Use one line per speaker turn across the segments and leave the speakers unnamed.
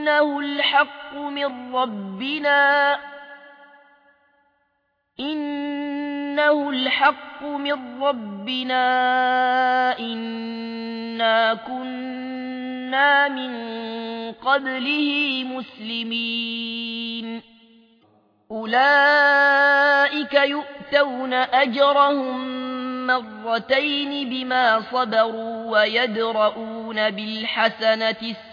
إنه الحق من ربنا. إنه الحق من ربنا. إنا كنا من قبله مسلمين. أولئك يؤتون أجرهم مرتين بما صبروا ويدرؤون بالحسنة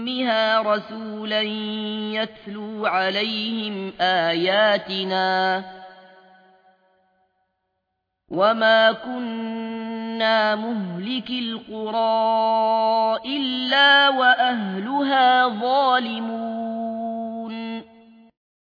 أمها رسولا يتلو عليهم آياتنا وما كنا مهلك القرى إلا وأهلها